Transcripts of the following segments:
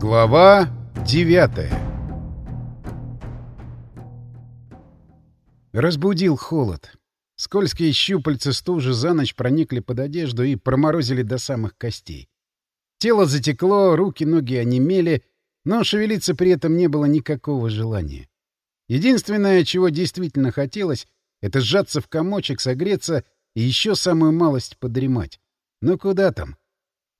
Глава девятая Разбудил холод. Скользкие щупальца стужи за ночь проникли под одежду и проморозили до самых костей. Тело затекло, руки, ноги онемели, но шевелиться при этом не было никакого желания. Единственное, чего действительно хотелось, — это сжаться в комочек, согреться и еще самую малость подремать. Но куда там?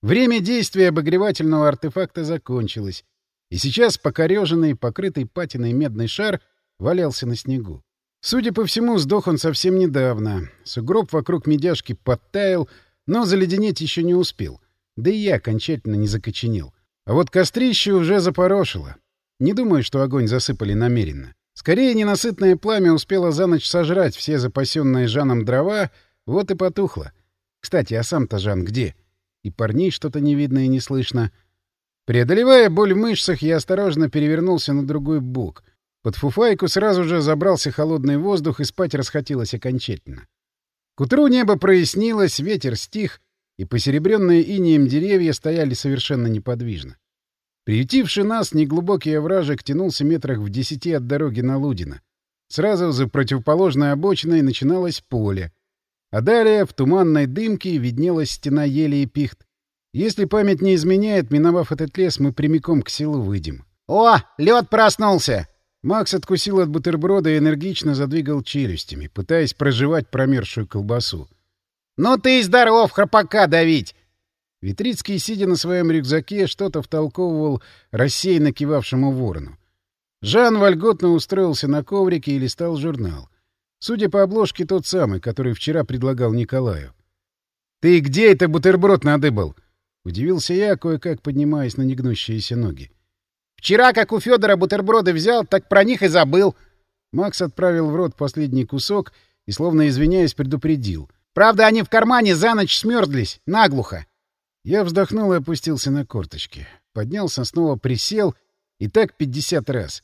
Время действия обогревательного артефакта закончилось, и сейчас покореженный, покрытый патиной медный шар валялся на снегу. Судя по всему, сдох он совсем недавно. Сугроб вокруг медяшки подтаял, но заледенеть еще не успел. Да и я окончательно не закоченел. А вот кострище уже запорошило. Не думаю, что огонь засыпали намеренно. Скорее, ненасытное пламя успело за ночь сожрать все запасенные Жаном дрова, вот и потухло. Кстати, а сам-то Жан где? И парней что-то не видно и не слышно. Преодолевая боль в мышцах, я осторожно перевернулся на другой бок — под фуфайку сразу же забрался холодный воздух, и спать расхотелось окончательно. К утру небо прояснилось, ветер стих, и посеребренные инеем деревья стояли совершенно неподвижно. Приютивший нас неглубокий овражек тянулся метрах в десяти от дороги на Лудино. Сразу за противоположной обочиной начиналось поле. А далее в туманной дымке виднелась стена ели и пихт. Если память не изменяет, миновав этот лес, мы прямиком к селу выйдем. — О, лед проснулся! Макс откусил от бутерброда и энергично задвигал челюстями, пытаясь проживать промерзшую колбасу. «Ну ты и здоров, храпака давить!» Витрицкий, сидя на своем рюкзаке, что-то втолковывал рассеянно кивавшему ворону. Жан вольготно устроился на коврике и листал журнал. Судя по обложке, тот самый, который вчера предлагал Николаю. «Ты где это бутерброд надыбал?» — удивился я, кое-как поднимаясь на негнущиеся ноги. Вчера, как у Федора бутерброды взял, так про них и забыл. Макс отправил в рот последний кусок и, словно извиняясь, предупредил. Правда, они в кармане за ночь смерзлись, наглухо. Я вздохнул и опустился на корточки. Поднялся, снова присел, и так пятьдесят раз.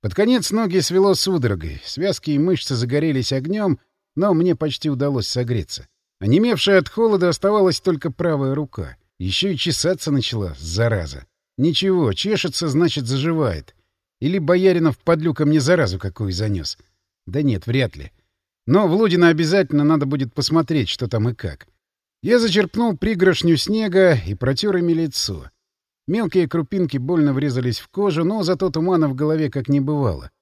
Под конец ноги свело судорогой, связки и мышцы загорелись огнем, но мне почти удалось согреться. Онемевшая от холода оставалась только правая рука. Еще и чесаться начала, зараза. Ничего, чешется, значит, заживает. Или Бояринов подлюка мне заразу какую занес. Да нет, вряд ли. Но в Лудино обязательно надо будет посмотреть, что там и как. Я зачерпнул пригоршню снега и протер ими лицо. Мелкие крупинки больно врезались в кожу, но зато тумана в голове как не бывало.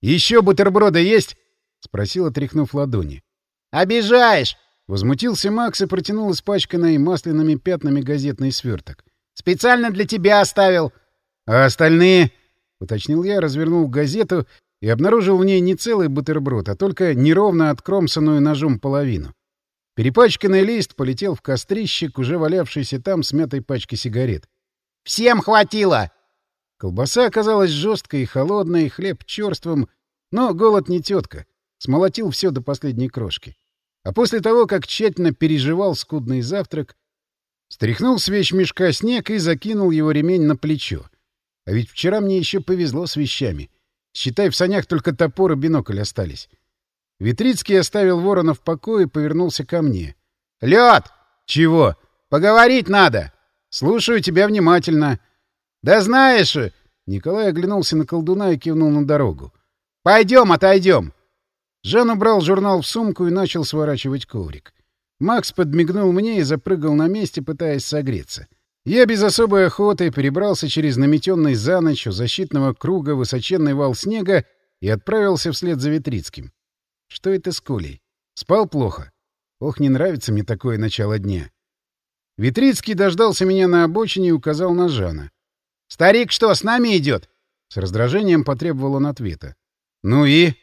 «Еще бутерброды есть?» — спросил, отряхнув ладони. «Обижаешь!» — возмутился Макс и протянул испачканный масляными пятнами газетный сверток. Специально для тебя оставил. — А остальные? — уточнил я, развернул газету и обнаружил в ней не целый бутерброд, а только неровно откромсанную ножом половину. Перепачканный лист полетел в кострищик, уже валявшийся там смятой пачки сигарет. «Всем хватило!» Колбаса оказалась жесткой и холодной, хлеб черствым, но голод не тетка. Смолотил все до последней крошки. А после того, как тщательно переживал скудный завтрак, Стряхнул с вещмешка снег и закинул его ремень на плечо. А ведь вчера мне еще повезло с вещами. Считай, в санях только топор и бинокль остались. Витрицкий оставил ворона в покое и повернулся ко мне. — Лед! — Чего? — Поговорить надо. — Слушаю тебя внимательно. — Да знаешь... Николай оглянулся на колдуна и кивнул на дорогу. — Пойдем, отойдем. Жан убрал журнал в сумку и начал сворачивать коврик. Макс подмигнул мне и запрыгал на месте, пытаясь согреться. Я без особой охоты перебрался через наметенный за ночь у защитного круга высоченный вал снега и отправился вслед за Витрицким. Что это с Колей? Спал плохо? Ох, не нравится мне такое начало дня. Витрицкий дождался меня на обочине и указал на Жана. — Старик что, с нами идет? С раздражением потребовал он ответа. — Ну и?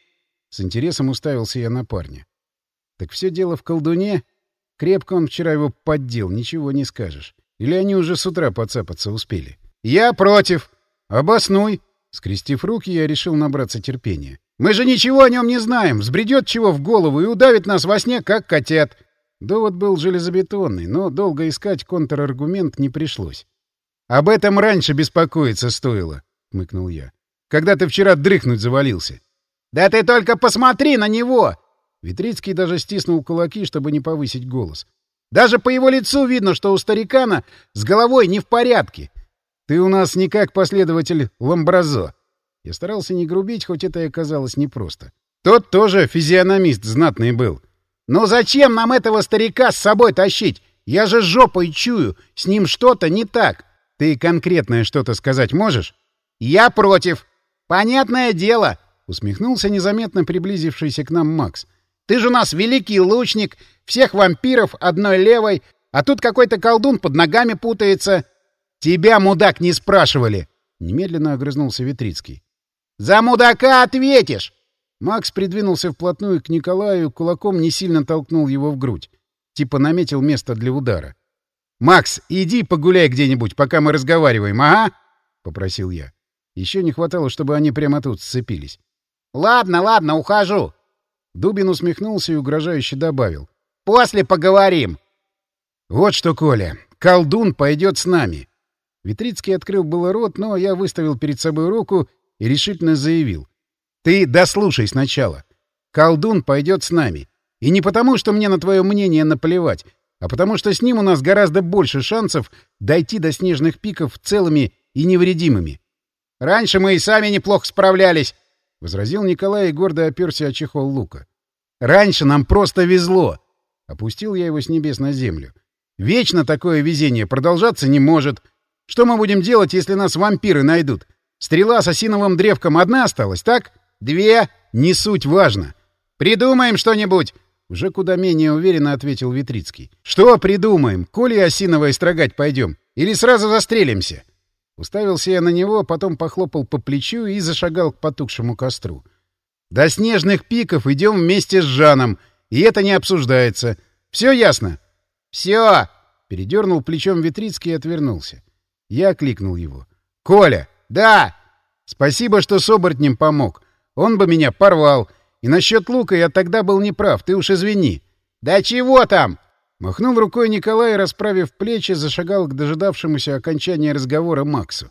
С интересом уставился я на парня. — Так все дело в колдуне? Крепко он вчера его поддел, ничего не скажешь. Или они уже с утра поцапаться успели? «Я против!» «Обоснуй!» Скрестив руки, я решил набраться терпения. «Мы же ничего о нем не знаем! Взбредет чего в голову и удавит нас во сне, как котят!» Довод был железобетонный, но долго искать контраргумент не пришлось. «Об этом раньше беспокоиться стоило», — хмыкнул я. «Когда ты вчера дрыхнуть завалился». «Да ты только посмотри на него! Витрицкий даже стиснул кулаки, чтобы не повысить голос. «Даже по его лицу видно, что у старикана с головой не в порядке. Ты у нас не как последователь Ламбразо. Я старался не грубить, хоть это и оказалось непросто. Тот тоже физиономист знатный был. «Ну зачем нам этого старика с собой тащить? Я же жопой чую, с ним что-то не так. Ты конкретное что-то сказать можешь?» «Я против. Понятное дело», — усмехнулся незаметно приблизившийся к нам Макс. «Ты же у нас великий лучник, всех вампиров одной левой, а тут какой-то колдун под ногами путается». «Тебя, мудак, не спрашивали!» — немедленно огрызнулся Витрицкий. «За мудака ответишь!» Макс придвинулся вплотную к Николаю, кулаком не сильно толкнул его в грудь. Типа наметил место для удара. «Макс, иди погуляй где-нибудь, пока мы разговариваем, ага?» — попросил я. Еще не хватало, чтобы они прямо тут сцепились. «Ладно, ладно, ухожу!» Дубин усмехнулся и угрожающе добавил. «После поговорим!» «Вот что, Коля, колдун пойдет с нами!» Витрицкий открыл было рот, но я выставил перед собой руку и решительно заявил. Ты дослушай сначала. Колдун пойдет с нами. И не потому, что мне на твое мнение наплевать, а потому что с ним у нас гораздо больше шансов дойти до снежных пиков целыми и невредимыми. — Раньше мы и сами неплохо справлялись, — возразил Николай и гордо оперся о чехол лука. — Раньше нам просто везло. Опустил я его с небес на землю. Вечно такое везение продолжаться не может. Что мы будем делать, если нас вампиры найдут? Стрела с осиновым древком одна осталась, так? — Две? Не суть важно. Придумаем что-нибудь. Уже куда менее уверенно ответил Витрицкий. Что придумаем? Коли осиновое строгать пойдем? Или сразу застрелимся? Уставился я на него, потом похлопал по плечу и зашагал к потухшему костру. До снежных пиков идем вместе с Жаном, и это не обсуждается. Все ясно? Все! Передернул плечом Витрицкий и отвернулся. Я окликнул его. «Коля!» «Да!» «Спасибо, что с оборотнем помог. Он бы меня порвал. И насчет лука я тогда был неправ, ты уж извини. — Да чего там? Махнул рукой Николай, расправив плечи, зашагал к дожидавшемуся окончания разговора Максу.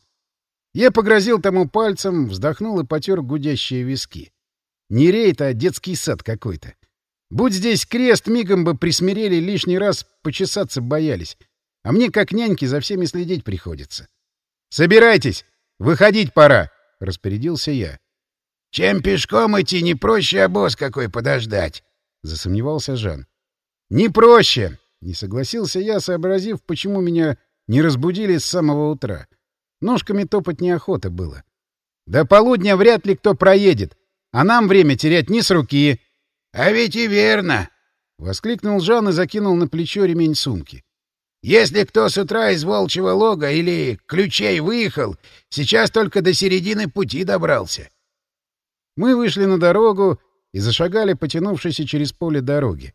Я погрозил тому пальцем, вздохнул и потер гудящие виски. Не рейд, а детский сад какой-то. Будь здесь крест, мигом бы присмирели, лишний раз почесаться боялись. А мне, как няньки, за всеми следить приходится. — Собирайтесь! Выходить пора! — распорядился я. Чем пешком идти, не проще обоз какой подождать, — засомневался Жан. — Не проще, — не согласился я, сообразив, почему меня не разбудили с самого утра. Ножками топать неохота было. До полудня вряд ли кто проедет, а нам время терять не с руки. — А ведь и верно! — воскликнул Жан и закинул на плечо ремень сумки. — Если кто с утра из волчьего лога или ключей выехал, сейчас только до середины пути добрался. Мы вышли на дорогу и зашагали, потянувшись через поле дороги.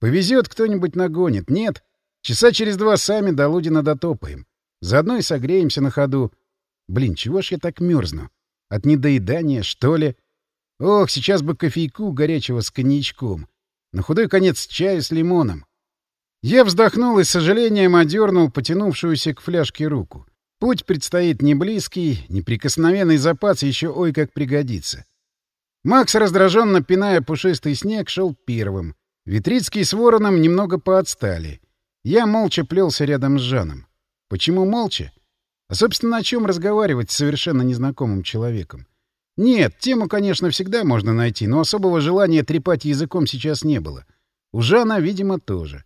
Повезет, кто-нибудь нагонит. Нет. Часа через два сами до Лудина дотопаем. Заодно и согреемся на ходу. Блин, чего ж я так мерзну? От недоедания, что ли? Ох, сейчас бы кофейку горячего с коньячком. На худой конец чаю с лимоном. Я вздохнул и с сожалением одернул потянувшуюся к фляжке руку. Путь предстоит не близкий, неприкосновенный запас еще ой как пригодится. Макс, раздраженно пиная пушистый снег, шел первым. Витрицкий с Вороном немного поотстали. Я молча плелся рядом с Жаном. Почему молча? А, собственно, о чем разговаривать с совершенно незнакомым человеком? Нет, тему, конечно, всегда можно найти, но особого желания трепать языком сейчас не было. У Жана, видимо, тоже.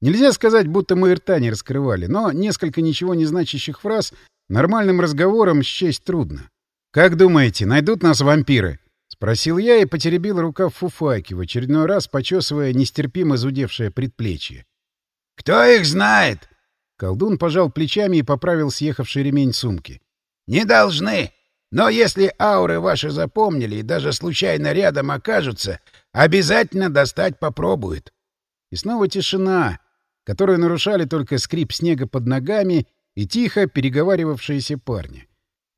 Нельзя сказать, будто мы рта не раскрывали, но несколько ничего не значащих фраз нормальным разговором счесть трудно. «Как думаете, найдут нас вампиры?» Спросил я и потеребил рукав фуфайки, в очередной раз почесывая нестерпимо зудевшее предплечье. — Кто их знает? Колдун пожал плечами и поправил съехавший ремень сумки. — Не должны. Но если ауры ваши запомнили и даже случайно рядом окажутся, обязательно достать попробуют. И снова тишина, которую нарушали только скрип снега под ногами и тихо переговаривавшиеся парни.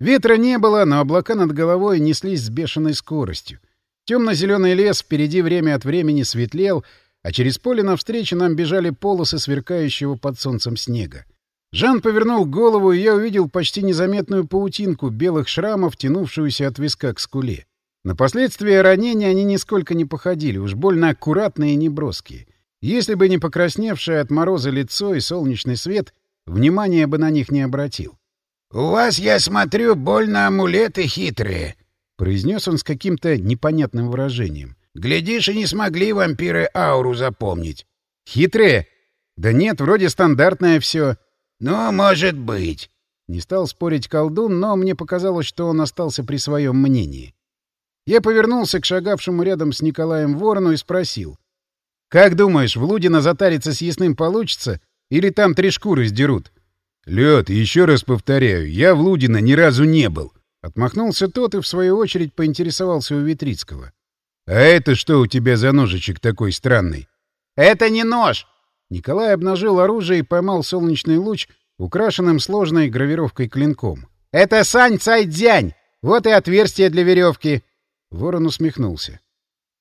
Ветра не было, но облака над головой неслись с бешеной скоростью. Темно-зеленый лес впереди время от времени светлел, а через поле навстречу нам бежали полосы сверкающего под солнцем снега. Жан повернул голову, и я увидел почти незаметную паутинку белых шрамов, тянувшуюся от виска к скуле. На последствия ранения они нисколько не походили, уж больно аккуратные и неброские. Если бы не покрасневшее от мороза лицо и солнечный свет, внимания бы на них не обратил. «У вас, я смотрю, больно амулеты хитрые», — произнес он с каким-то непонятным выражением. «Глядишь, и не смогли вампиры ауру запомнить». «Хитрые? Да нет, вроде стандартное все. «Ну, может быть». Не стал спорить колдун, но мне показалось, что он остался при своем мнении. Я повернулся к шагавшему рядом с Николаем Ворону и спросил. «Как думаешь, в Лудино затариться с ясным получится? Или там три шкуры сдерут?» «Лёд, еще раз повторяю, я в Лудино ни разу не был». Отмахнулся тот и, в свою очередь, поинтересовался у Витрицкого. «А это что у тебя за ножичек такой странный?» «Это не нож!» Николай обнажил оружие и поймал солнечный луч, украшенным сложной гравировкой клинком. «Это Сань Цайдзянь! Вот и отверстие для веревки!» Ворон усмехнулся.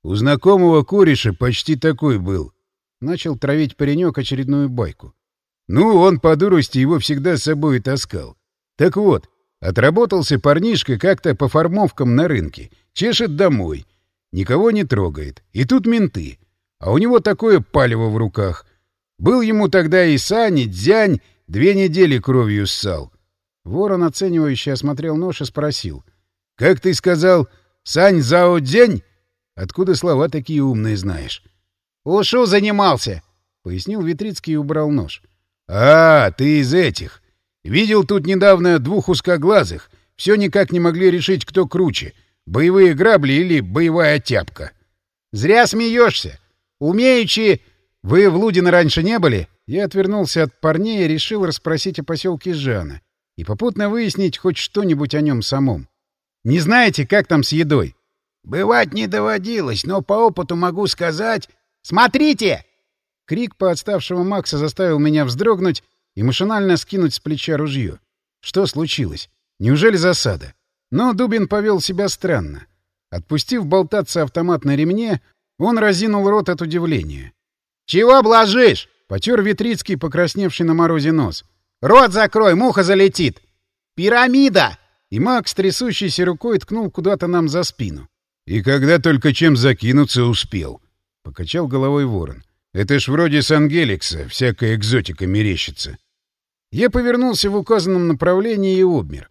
«У знакомого кореша почти такой был». Начал травить паренек очередную байку. «Ну, он по дурости его всегда с собой таскал. Так вот, отработался парнишка как-то по формовкам на рынке, чешет домой, никого не трогает. И тут менты. А у него такое палево в руках. Был ему тогда и Сань, и Дзянь, две недели кровью ссал. Ворон, оценивающе осмотрел нож и спросил. — Как ты сказал, Сань Зао Дзянь? Откуда слова такие умные знаешь? — Ушу занимался, — пояснил Витрицкий и убрал нож. — А, ты из этих. Видел тут недавно двух узкоглазых. Все никак не могли решить, кто круче — боевые грабли или боевая тяпка. — Зря смеешься. Умеючи «Вы в Лудино раньше не были?» Я отвернулся от парней и решил расспросить о поселке Жана и попутно выяснить хоть что-нибудь о нем самом. «Не знаете, как там с едой?» «Бывать не доводилось, но по опыту могу сказать...» «Смотрите!» Крик поотставшего Макса заставил меня вздрогнуть и машинально скинуть с плеча ружье. Что случилось? Неужели засада? Но Дубин повел себя странно. Отпустив болтаться автомат на ремне, он разинул рот от удивления. «Чего блажишь?» — потер Витрицкий, покрасневший на морозе нос. «Рот закрой, муха залетит!» «Пирамида!» И Макс, трясущейся рукой, ткнул куда-то нам за спину. «И когда только чем закинуться успел?» — покачал головой ворон. «Это ж вроде с Ангеликса, всякая экзотика мерещится». Я повернулся в указанном направлении и обмер.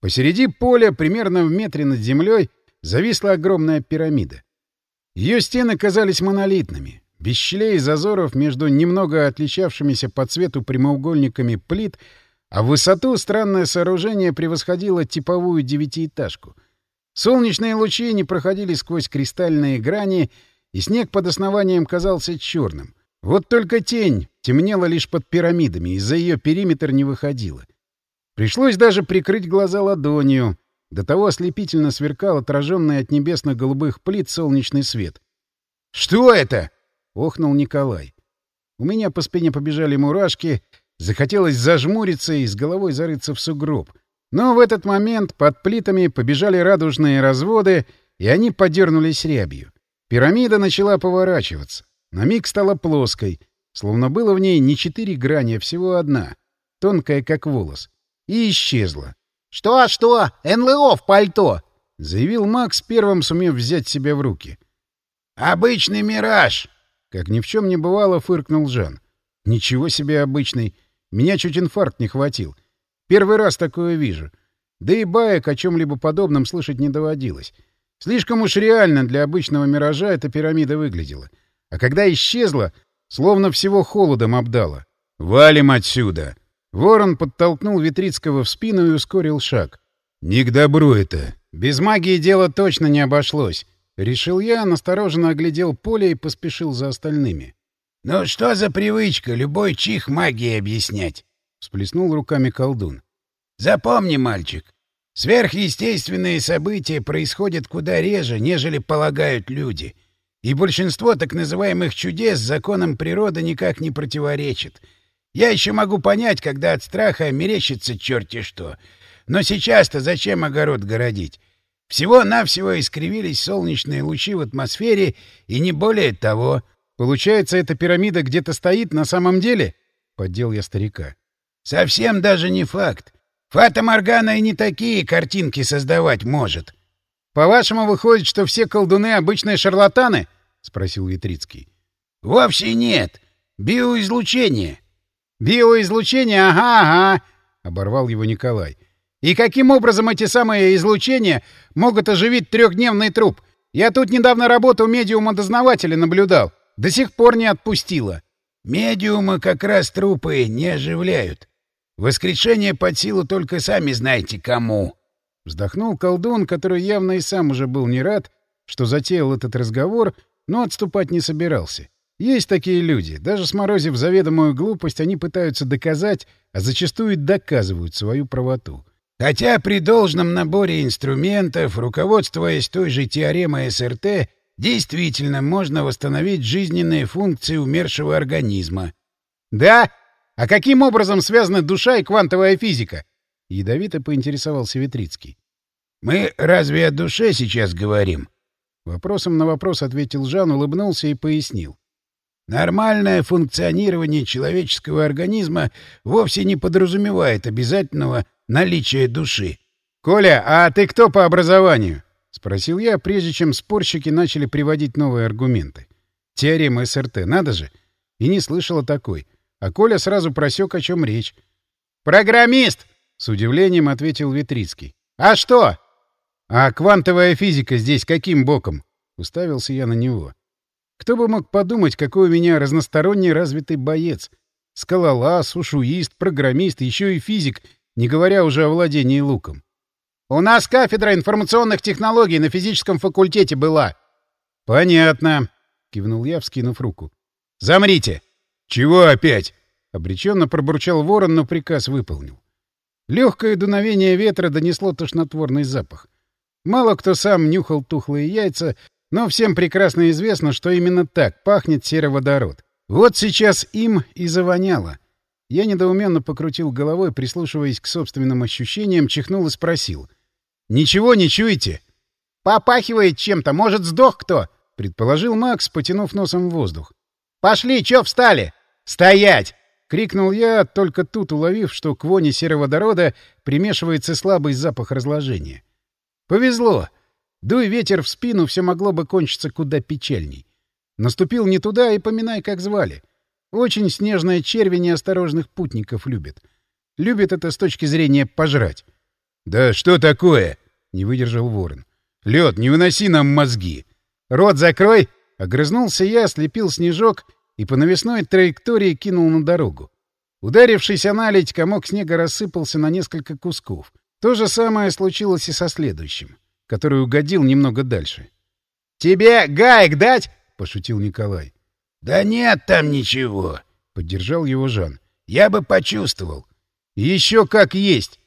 Посреди поля, примерно в метре над землей, зависла огромная пирамида. Ее стены казались монолитными, без щелей и зазоров между немного отличавшимися по цвету прямоугольниками плит, а в высоту странное сооружение превосходило типовую девятиэтажку. Солнечные лучи не проходили сквозь кристальные грани, и снег под основанием казался черным. Вот только тень темнела лишь под пирамидами, и за ее периметр не выходила. Пришлось даже прикрыть глаза ладонью. До того ослепительно сверкал отраженный от небесно-голубых плит солнечный свет. «Что это?» охнул Николай. У меня по спине побежали мурашки, захотелось зажмуриться и с головой зарыться в сугроб. Но в этот момент под плитами побежали радужные разводы, и они подернулись рябью. Пирамида начала поворачиваться. На миг стала плоской, словно было в ней не четыре грани, а всего одна, тонкая, как волос, и исчезла. «Что, что? НЛО в пальто!» — заявил Макс, первым сумев взять себя в руки. «Обычный мираж!» Как ни в чем не бывало, фыркнул Жан. Ничего себе обычный. Меня чуть инфаркт не хватил. Первый раз такое вижу. Да и баек о чем-либо подобном слышать не доводилось. Слишком уж реально для обычного миража эта пирамида выглядела. А когда исчезла, словно всего холодом обдала. «Валим отсюда!» Ворон подтолкнул Витрицкого в спину и ускорил шаг. «Не к добру это!» Без магии дело точно не обошлось. Решил я, настороженно оглядел поле и поспешил за остальными. — Ну что за привычка любой чих магии объяснять? — всплеснул руками колдун. — Запомни, мальчик, сверхъестественные события происходят куда реже, нежели полагают люди. И большинство так называемых чудес законам природы никак не противоречит. Я еще могу понять, когда от страха мерещится черти что. Но сейчас-то зачем огород городить? Всего-навсего искривились солнечные лучи в атмосфере, и не более того. — Получается, эта пирамида где-то стоит на самом деле? — поддел я старика. — Совсем даже не факт. Фата Моргана и не такие картинки создавать может. — По-вашему, выходит, что все колдуны — обычные шарлатаны? — спросил Витрицкий. — Вовсе нет. Биоизлучение. — Биоизлучение? Ага, ага, — оборвал его Николай. — И каким образом эти самые излучения могут оживить трехдневный труп? Я тут недавно работу медиума-дознавателя наблюдал. До сих пор не отпустила. Медиумы как раз трупы не оживляют. Воскрешение под силу только сами знаете кому. Вздохнул колдун, который явно и сам уже был не рад, что затеял этот разговор, но отступать не собирался. Есть такие люди. Даже сморозив заведомую глупость, они пытаются доказать, а зачастую доказывают свою правоту. Хотя при должном наборе инструментов, руководствуясь той же теоремой СРТ, действительно можно восстановить жизненные функции умершего организма. «Да? А каким образом связаны душа и квантовая физика?» — ядовито поинтересовался Витрицкий. «Мы разве о душе сейчас говорим?» Вопросом на вопрос ответил Жан, улыбнулся и пояснил. Нормальное функционирование человеческого организма вовсе не подразумевает обязательного наличия души. — Коля, а ты кто по образованию? — спросил я, прежде чем спорщики начали приводить новые аргументы. Теорема СРТ, надо же. И не слышала такой. А Коля сразу просек, о чем речь. «Программист!» — с удивлением ответил Витрицкий. «А что?» «А квантовая физика здесь каким боком?» — уставился я на него. Кто бы мог подумать, какой у меня разносторонний развитый боец. Скалолаз, ушуист, программист, еще и физик, не говоря уже о владении луком. «У нас кафедра информационных технологий на физическом факультете была». «Понятно», — кивнул я, вскинув руку. «Замрите!» «Чего опять?» — обреченно пробурчал ворон, но приказ выполнил. Легкое дуновение ветра донесло тошнотворный запах. Мало кто сам нюхал тухлые яйца, но всем прекрасно известно, что именно так пахнет сероводород. Вот сейчас им и завоняло. Я недоуменно покрутил головой, прислушиваясь к собственным ощущениям, чихнул и спросил. «Ничего не чуете?» «Попахивает чем-то. Может, сдох кто?» — предположил Макс, потянув носом в воздух. «Пошли, чё встали?» «Стоять!» — крикнул я, только тут уловив, что к воне сероводорода примешивается слабый запах разложения. «Повезло. Дуй ветер в спину, все могло бы кончиться куда печальней. Наступил не туда и поминай, как звали. Очень снежная черви неосторожных путников любит. Любит это с точки зрения пожрать. — Да что такое? — не выдержал ворон. — Лед, не выноси нам мозги. — Рот закрой! — огрызнулся я, слепил снежок и по навесной траектории кинул на дорогу. Ударившись о наледь, комок снега рассыпался на несколько кусков. То же самое случилось и со следующим который угодил немного дальше. — Тебе гаек дать? — пошутил Николай. — Да нет там ничего, — поддержал его Жан. — Я бы почувствовал. — Еще как есть!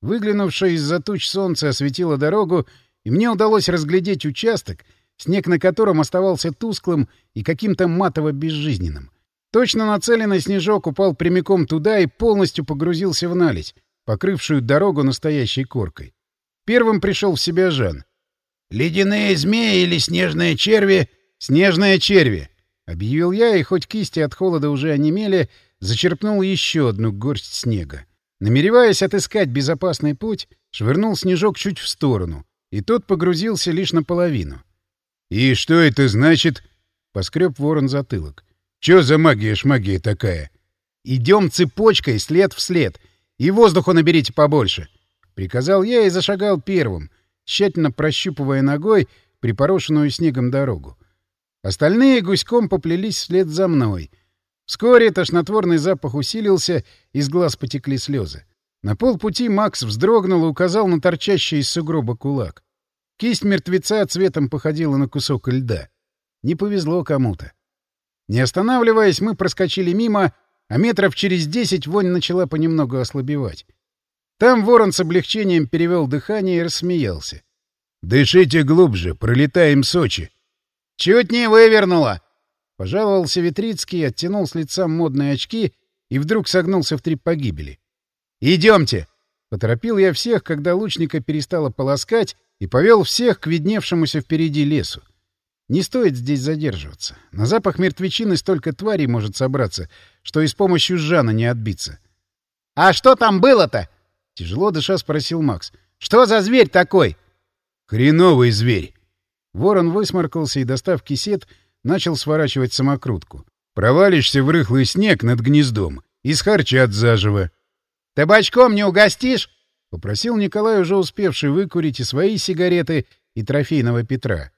Выглянувшее из-за туч солнце осветило дорогу, и мне удалось разглядеть участок, снег на котором оставался тусклым и каким-то матово-безжизненным. Точно нацеленный снежок упал прямиком туда и полностью погрузился в наледь, покрывшую дорогу настоящей коркой. Первым пришел в себя Жан. «Ледяные змеи или снежные черви?» «Снежные черви!» — объявил я, и хоть кисти от холода уже онемели, зачерпнул еще одну горсть снега. Намереваясь отыскать безопасный путь, швырнул снежок чуть в сторону, и тот погрузился лишь наполовину. «И что это значит?» — поскреб ворон затылок. «Чё за магия-шмагия такая?» «Идем цепочкой, след в след, и воздуху наберите побольше. Приказал я и зашагал первым, тщательно прощупывая ногой припорошенную снегом дорогу. Остальные гуськом поплелись вслед за мной. Вскоре тошнотворный запах усилился, из глаз потекли слезы. На полпути Макс вздрогнул и указал на торчащий из сугроба кулак. Кисть мертвеца цветом походила на кусок льда. Не повезло кому-то. Не останавливаясь, мы проскочили мимо, а метров через десять вонь начала понемногу ослабевать. Там ворон с облегчением перевел дыхание и рассмеялся. «Дышите глубже, пролетаем Сочи». «Чуть не вывернуло!» Пожаловался Витрицкий, оттянул с лица модные очки и вдруг согнулся в три погибели. «Идемте!» — поторопил я всех, когда лучника перестало полоскать, и повел всех к видневшемуся впереди лесу. Не стоит здесь задерживаться. На запах мертвечины столько тварей может собраться, что и с помощью Жана не отбиться. — А что там было-то? Тяжело дыша спросил Макс. «Что за зверь такой?» «Хреновый зверь!» Ворон высморкался и, достав кисет, начал сворачивать самокрутку. «Провалишься в рыхлый снег над гнездом и схарчат заживо». «Табачком не угостишь?» — попросил Николай, уже успевший выкурить и свои сигареты, и трофейного Петра.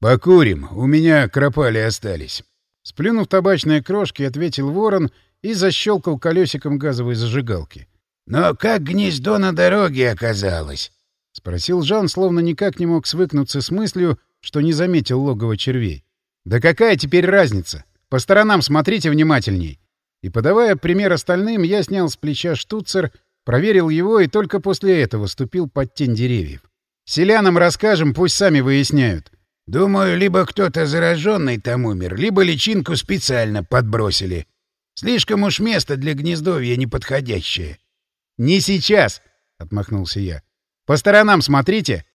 «Покурим, у меня кропали остались». Сплюнув табачные крошки, ответил ворон и защелкал колесиком газовой зажигалки. «Но как гнездо на дороге оказалось?» — спросил Жан, словно никак не мог свыкнуться с мыслью, что не заметил логово червей. «Да какая теперь разница? По сторонам смотрите внимательней!» И, подавая пример остальным, я снял с плеча штуцер, проверил его и только после этого ступил под тень деревьев. «Селянам расскажем, пусть сами выясняют. Думаю, либо кто-то зараженный там умер, либо личинку специально подбросили. Слишком уж место для гнездовья неподходящее. — Не сейчас, — отмахнулся я. — По сторонам смотрите.